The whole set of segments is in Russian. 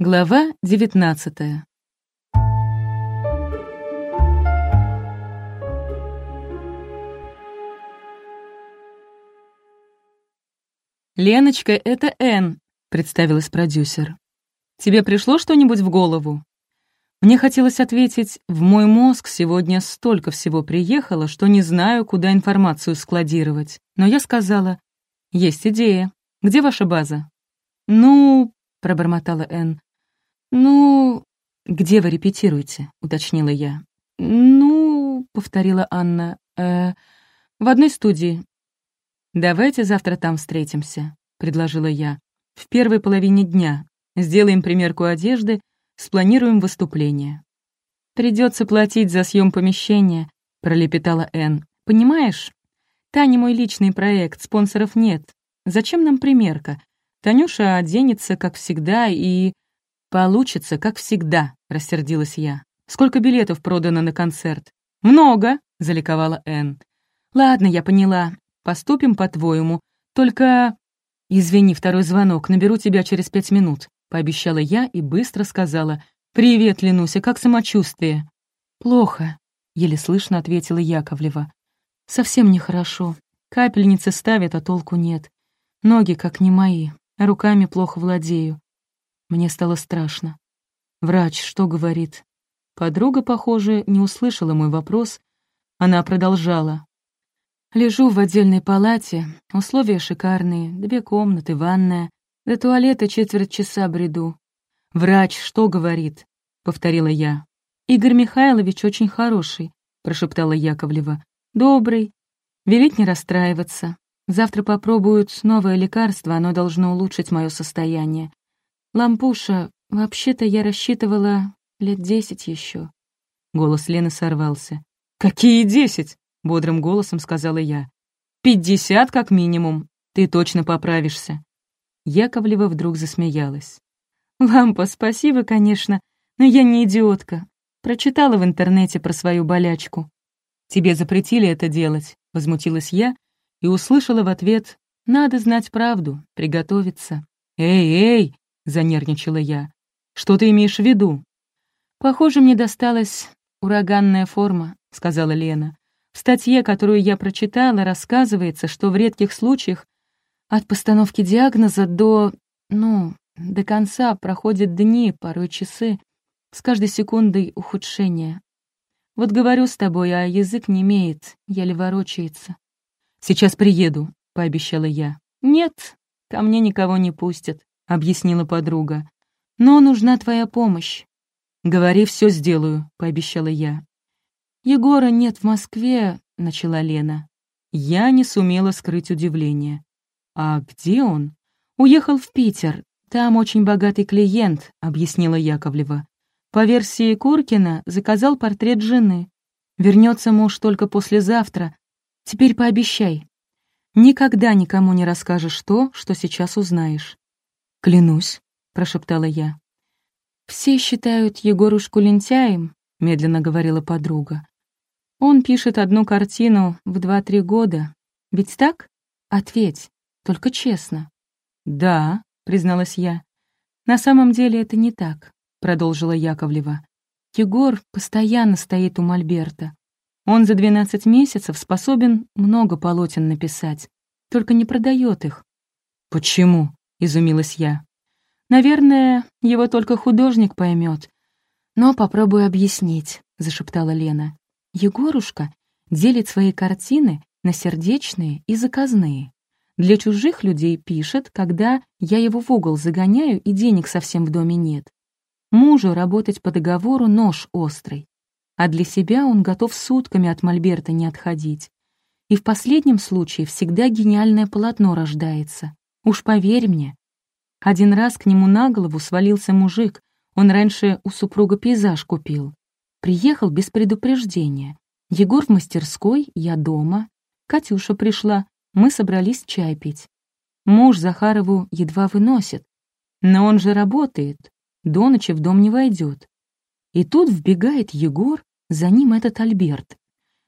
Глава девятнадцатая. «Леночка, это Энн», — представилась продюсер. «Тебе пришло что-нибудь в голову?» Мне хотелось ответить, в мой мозг сегодня столько всего приехало, что не знаю, куда информацию складировать. Но я сказала, есть идея. Где ваша база? Ну, пробормотала Энн. «Ну...» «Где вы репетируете?» — уточнила я. «Ну...» — повторила Анна. «Э, «В одной студии». «Давайте завтра там встретимся», — предложила я. «В первой половине дня. Сделаем примерку одежды, спланируем выступление». «Придется платить за съем помещения», — пролепетала Энн. «Понимаешь, Таня мой личный проект, спонсоров нет. Зачем нам примерка? Танюша оденется, как всегда, и «Получится, как всегда», — рассердилась я. «Сколько билетов продано на концерт?» «Много», — заликовала Энн. «Ладно, я поняла. Поступим по-твоему. Только...» «Извини, второй звонок. Наберу тебя через пять минут», — пообещала я и быстро сказала. «Привет, Ленуся, как самочувствие?» «Плохо», — еле слышно ответила Яковлева. «Совсем нехорошо. Капельницы ставят, а толку нет. Ноги как не мои, руками плохо владею. Мне стало страшно. Врач что говорит? Подруга, похоже, не услышала мой вопрос. Она продолжала. Лежу в отдельной палате, условия шикарные, две комнаты, ванная. До туалета четверть часа бреду. «Врач что говорит?» — повторила я. «Игорь Михайлович очень хороший», — прошептала Яковлева. «Добрый. Велит не расстраиваться. Завтра попробуют новое лекарство, оно должно улучшить мое состояние. «Лампуша, вообще-то я рассчитывала лет десять еще. Голос Лены сорвался. «Какие десять?» — бодрым голосом сказала я. «Пятьдесят как минимум. Ты точно поправишься». Яковлева вдруг засмеялась. «Лампа, спасибо, конечно, но я не идиотка. Прочитала в интернете про свою болячку». «Тебе запретили это делать», — возмутилась я и услышала в ответ «Надо знать правду, приготовиться». «Эй, эй!» — занервничала я. «Что ты имеешь в виду?» «Похоже, мне досталась ураганная форма», — сказала Лена. «В статье, которую я прочитала, рассказывается, что в редких случаях от постановки диагноза до... ну, до конца проходят дни, порой часы, с каждой секундой ухудшения. Вот говорю с тобой, а язык не имеет, еле ворочается». «Сейчас приеду», — пообещала я. «Нет, ко мне никого не пустят», — объяснила подруга. «Но нужна твоя помощь». «Говори, все сделаю», — пообещала я. «Егора нет в Москве», — начала Лена. Я не сумела скрыть удивление. «А где он?» «Уехал в Питер. Там очень богатый клиент», — объяснила Яковлева. «По версии Куркина заказал портрет жены. Вернется муж только послезавтра. Теперь пообещай. Никогда никому не расскажешь то, что сейчас узнаешь. «Клянусь», — прошептала я. «Все считают Егорушку лентяем», — медленно говорила подруга. «Он пишет одну картину в два-три года. Ведь так? Ответь, только честно». «Да», — призналась я. «На самом деле это не так», — продолжила Яковлева. «Егор постоянно стоит у Мольберта. Он за двенадцать месяцев способен много полотен написать, только не продает их». «Почему?» — изумилась я. «Наверное, его только художник поймет. Но попробую объяснить», — зашептала Лена. «Егорушка делит свои картины на сердечные и заказные. Для чужих людей пишет, когда я его в угол загоняю и денег совсем в доме нет. Мужу работать по договору нож острый. А для себя он готов сутками от мольберта не отходить. И в последнем случае всегда гениальное полотно рождается. Уж поверь мне. Один раз к нему на голову свалился мужик, он раньше у супруга пейзаж купил. Приехал без предупреждения. Егор в мастерской, я дома. Катюша пришла, мы собрались чай пить. Муж Захарову едва выносит. Но он же работает, до ночи в дом не войдет. И тут вбегает Егор, за ним этот Альберт.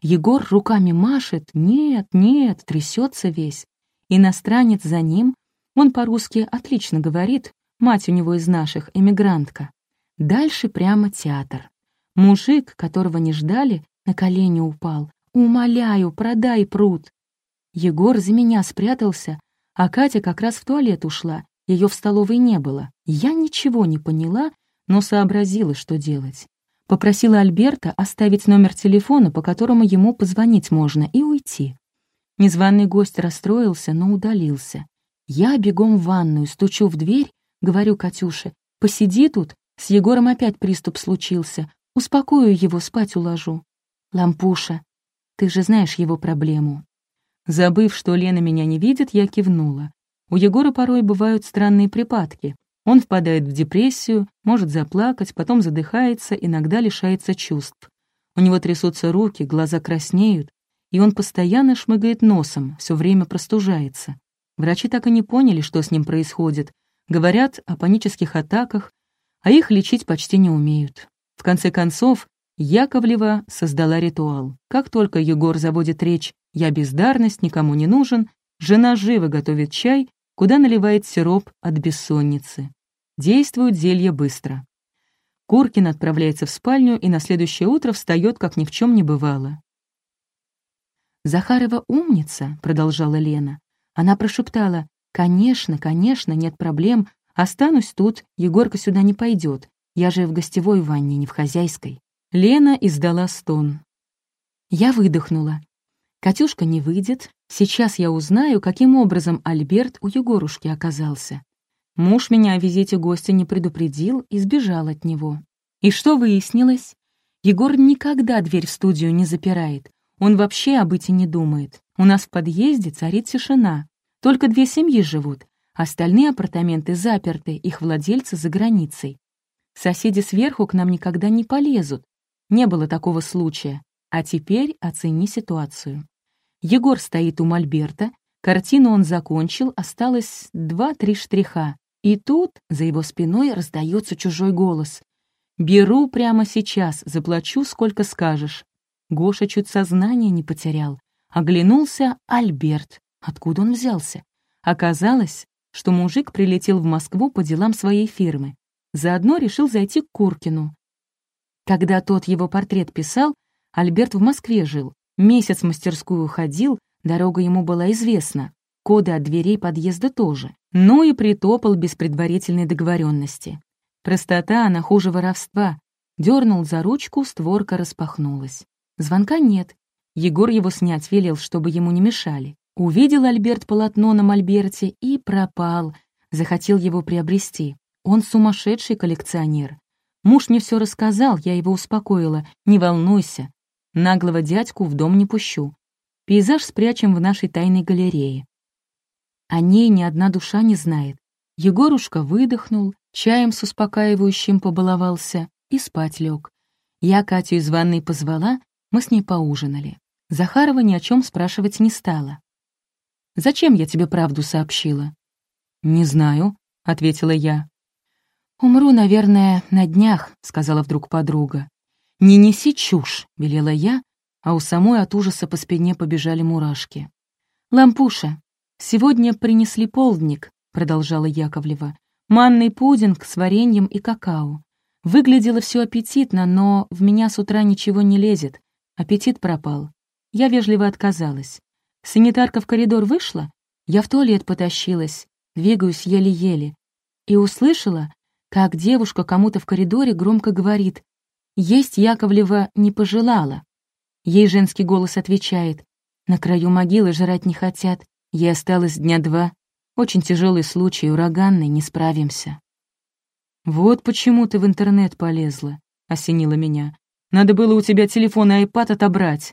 Егор руками машет, нет, нет, трясется весь. Иностранец за ним, он по-русски отлично говорит, мать у него из наших, эмигрантка. Дальше прямо театр. Мужик, которого не ждали, на колени упал. «Умоляю, продай пруд!» Егор за меня спрятался, а Катя как раз в туалет ушла, ее в столовой не было. Я ничего не поняла, но сообразила, что делать. Попросила Альберта оставить номер телефона, по которому ему позвонить можно, и уйти. Незваный гость расстроился, но удалился. Я бегом в ванную, стучу в дверь, говорю Катюше, «Посиди тут, с Егором опять приступ случился, успокою его, спать уложу». «Лампуша, ты же знаешь его проблему». Забыв, что Лена меня не видит, я кивнула. У Егора порой бывают странные припадки. Он впадает в депрессию, может заплакать, потом задыхается, иногда лишается чувств. У него трясутся руки, глаза краснеют, и он постоянно шмыгает носом, все время простужается. Врачи так и не поняли, что с ним происходит. Говорят о панических атаках, а их лечить почти не умеют. В конце концов, Яковлева создала ритуал. Как только Егор заводит речь «я бездарность, никому не нужен», жена живо готовит чай, куда наливает сироп от бессонницы. Действует зелье быстро. Куркин отправляется в спальню и на следующее утро встает, как ни в чем не бывало. «Захарова умница», — продолжала Лена. Она прошептала, «Конечно, конечно, нет проблем. Останусь тут, Егорка сюда не пойдет. Я же в гостевой ванне, не в хозяйской». Лена издала стон. Я выдохнула. Катюшка не выйдет. Сейчас я узнаю, каким образом Альберт у Егорушки оказался. Муж меня о визите гостя не предупредил и сбежал от него. И что выяснилось? Егор никогда дверь в студию не запирает. Он вообще об и не думает. У нас в подъезде царит тишина. Только две семьи живут. Остальные апартаменты заперты, их владельцы за границей. Соседи сверху к нам никогда не полезут. Не было такого случая. А теперь оцени ситуацию. Егор стоит у Мольберта, картину он закончил, осталось два-три штриха. И тут за его спиной раздается чужой голос. «Беру прямо сейчас, заплачу, сколько скажешь». Гоша чуть сознание не потерял. Оглянулся Альберт. Откуда он взялся? Оказалось, что мужик прилетел в Москву по делам своей фирмы. Заодно решил зайти к Куркину. Когда тот его портрет писал, Альберт в Москве жил. Месяц в мастерскую ходил, дорога ему была известна. Коды от дверей подъезда тоже. Ну и притопал без предварительной договоренности. Простота, она хуже воровства. Дернул за ручку, створка распахнулась. Звонка нет. Егор его снять велел, чтобы ему не мешали. Увидел Альберт полотно на мольберте и пропал. Захотел его приобрести. Он сумасшедший коллекционер. Муж мне все рассказал, я его успокоила. Не волнуйся. Наглого дядьку в дом не пущу. Пейзаж спрячем в нашей тайной галерее. О ней ни одна душа не знает. Егорушка выдохнул, чаем с успокаивающим побаловался и спать лег. Я Катю из ванной позвала, мы с ней поужинали. Захарова ни о чем спрашивать не стала. «Зачем я тебе правду сообщила?» «Не знаю», — ответила я. «Умру, наверное, на днях», — сказала вдруг подруга. «Не неси чушь», — велела я, а у самой от ужаса по спине побежали мурашки. «Лампуша, сегодня принесли полдник», — продолжала Яковлева. «Манный пудинг с вареньем и какао. Выглядело все аппетитно, но в меня с утра ничего не лезет. Аппетит пропал. Я вежливо отказалась. Санитарка в коридор вышла, я в туалет потащилась, двигаюсь еле-еле. И услышала, как девушка кому-то в коридоре громко говорит «Есть Яковлева не пожелала». Ей женский голос отвечает «На краю могилы жрать не хотят, ей осталось дня два. Очень тяжелый случай, ураганный, не справимся». «Вот почему ты в интернет полезла», — осенило меня. «Надо было у тебя телефон и айпад отобрать».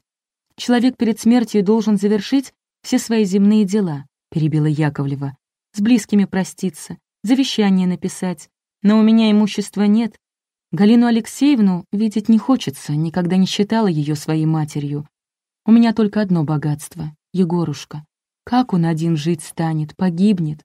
«Человек перед смертью должен завершить все свои земные дела», — перебила Яковлева. «С близкими проститься, завещание написать, но у меня имущества нет. Галину Алексеевну видеть не хочется, никогда не считала ее своей матерью. У меня только одно богатство — Егорушка. Как он один жить станет, погибнет?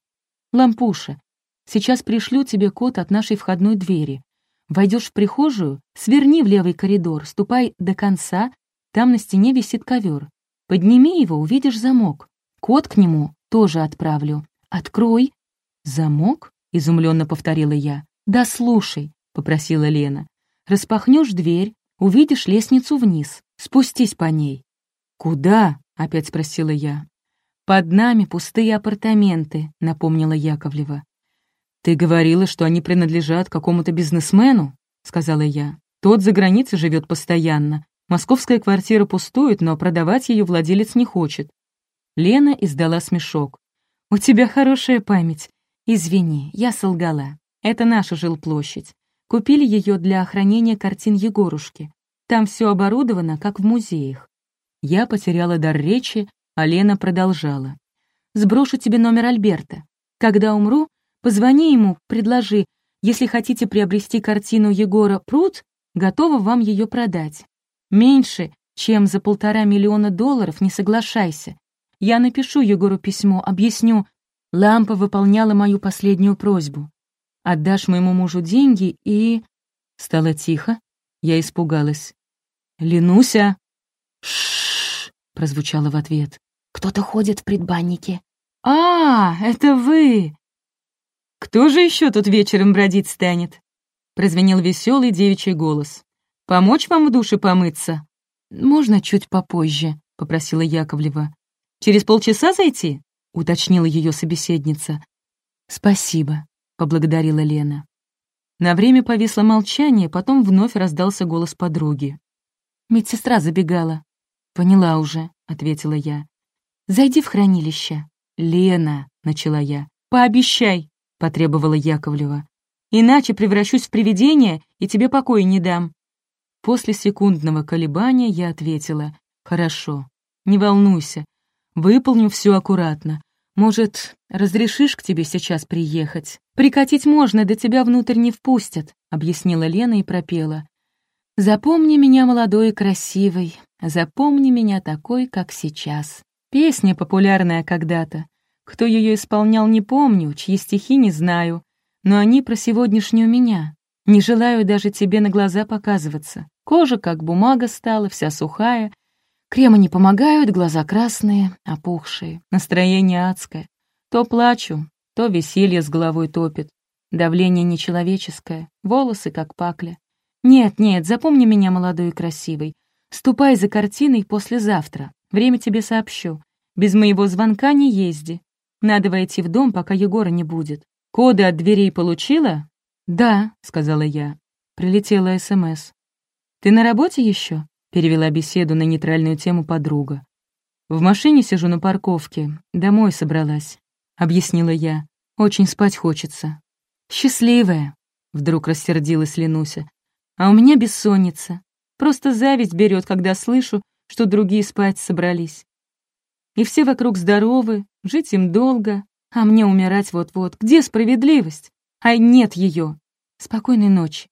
Лампуша, сейчас пришлю тебе код от нашей входной двери. Войдешь в прихожую, сверни в левый коридор, ступай до конца, там на стене висит ковер. Подними его, увидишь замок. Код к нему тоже отправлю. Открой. Замок? изумленно повторила я. «Да слушай», — попросила Лена. «Распахнешь дверь, увидишь лестницу вниз. Спустись по ней». «Куда?» — опять спросила я. «Под нами пустые апартаменты», — напомнила Яковлева. «Ты говорила, что они принадлежат какому-то бизнесмену?» — сказала я. «Тот за границей живет постоянно. Московская квартира пустует, но продавать ее владелец не хочет». Лена издала смешок. «У тебя хорошая память. Извини, я солгала. Это наша жилплощадь. Купили ее для охранения картин Егорушки. Там все оборудовано, как в музеях. Я потеряла дар речи, а Лена продолжала. «Сброшу тебе номер Альберта. Когда умру, позвони ему, предложи, если хотите приобрести картину Егора Прут, готова вам ее продать. Меньше, чем за полтора миллиона долларов, не соглашайся. Я напишу Егору письмо, объясню. Лампа выполняла мою последнюю просьбу. Отдашь моему мужу деньги и...» Стало тихо. Я испугалась. «Ленуся!» «Ш-ш-ш!» прозвучало в ответ. «Кто-то ходит в предбаннике». «А, это вы!» «Кто же еще тут вечером бродить станет?» Прозвенел веселый девичий голос. «Помочь вам в душе помыться?» «Можно чуть попозже», — попросила Яковлева. «Через полчаса зайти?» — уточнила ее собеседница. «Спасибо», — поблагодарила Лена. На время повисло молчание, потом вновь раздался голос подруги. «Медсестра забегала». «Поняла уже», — ответила я. «Зайди в хранилище». «Лена», — начала я. «Пообещай», — потребовала Яковлева. «Иначе превращусь в привидение и тебе покоя не дам». После секундного колебания я ответила. «Хорошо, не волнуйся, выполню все аккуратно. Может, разрешишь к тебе сейчас приехать? Прикатить можно, да тебя внутрь не впустят», — объяснила Лена и пропела. «Запомни меня молодой и красивой, запомни меня такой, как сейчас». Песня популярная когда-то. Кто ее исполнял, не помню, чьи стихи не знаю, но они про сегодняшнюю меня. Не желаю даже тебе на глаза показываться. Кожа как бумага стала, вся сухая. Кремы не помогают, глаза красные, опухшие, настроение адское. То плачу, то веселье с головой топит. Давление нечеловеческое, волосы как пакля. «Нет, нет, запомни меня молодой и красивой. Ступай за картиной послезавтра. Время тебе сообщу. Без моего звонка не езди. Надо войти в дом, пока Егора не будет. Коды от дверей получила?» «Да», — сказала я. Прилетела СМС. «Ты на работе еще?» — перевела беседу на нейтральную тему подруга. «В машине сижу на парковке. Домой собралась», — объяснила я. «Очень спать хочется». «Счастливая», — вдруг рассердилась Ленуся. А у меня бессонница. Просто зависть берет, когда слышу, что другие спать собрались. И все вокруг здоровы, жить им долго, а мне умирать вот-вот. Где справедливость? Ай, нет ее. Спокойной ночи.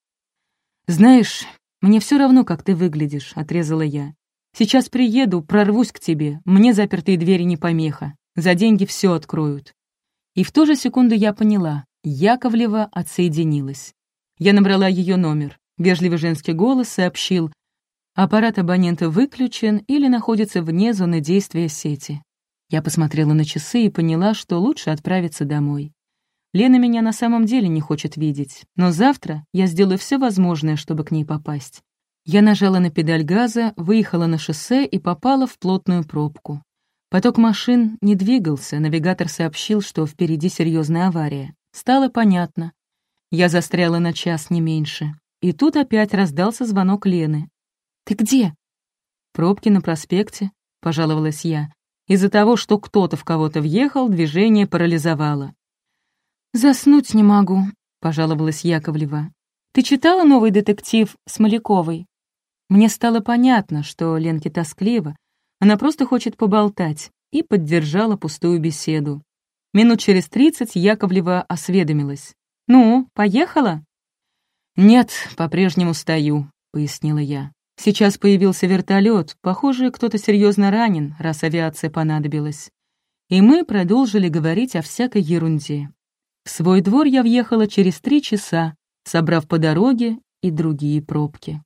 Знаешь, мне все равно, как ты выглядишь, отрезала я. Сейчас приеду, прорвусь к тебе, мне запертые двери не помеха. За деньги все откроют. И в ту же секунду я поняла, Яковлева отсоединилась. Я набрала ее номер. Вежливый женский голос сообщил, аппарат абонента выключен или находится вне зоны действия сети. Я посмотрела на часы и поняла, что лучше отправиться домой. Лена меня на самом деле не хочет видеть, но завтра я сделаю все возможное, чтобы к ней попасть. Я нажала на педаль газа, выехала на шоссе и попала в плотную пробку. Поток машин не двигался, навигатор сообщил, что впереди серьезная авария. Стало понятно. Я застряла на час не меньше. И тут опять раздался звонок Лены. «Ты где?» «Пробки на проспекте», — пожаловалась я. Из-за того, что кто-то в кого-то въехал, движение парализовало. «Заснуть не могу», — пожаловалась Яковлева. «Ты читала новый детектив Смоляковой?» Мне стало понятно, что Ленке тоскливо, она просто хочет поболтать, и поддержала пустую беседу. Минут через тридцать Яковлева осведомилась. «Ну, поехала?» «Нет, по-прежнему стою», — пояснила я. «Сейчас появился вертолет. Похоже, кто-то серьезно ранен, раз авиация понадобилась». И мы продолжили говорить о всякой ерунде. В свой двор я въехала через три часа, собрав по дороге и другие пробки.